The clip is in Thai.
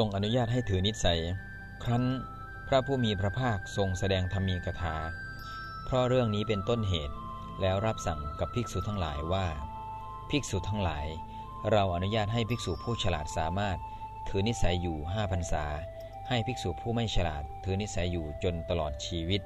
ทรงอนุญาตให้ถือนิสัย ครั้นพระผู้มีพระภาคทรงแสดงธรรมีกถา เพราะเรื่องนี้เป็นต้นเหตุแล้วรับสั่งกับภิกษุทั้งหลายว่า ภิกษุทั้งหลาย เราอนุญาตให้ภิกษุผู้ฉลาดสามารถ ถือนิสัยอยู่ห้าพรรษา ให้ภิกษุผู้ไม่ฉลาด ถือนิสัยอยู่จนตลอดชีวิต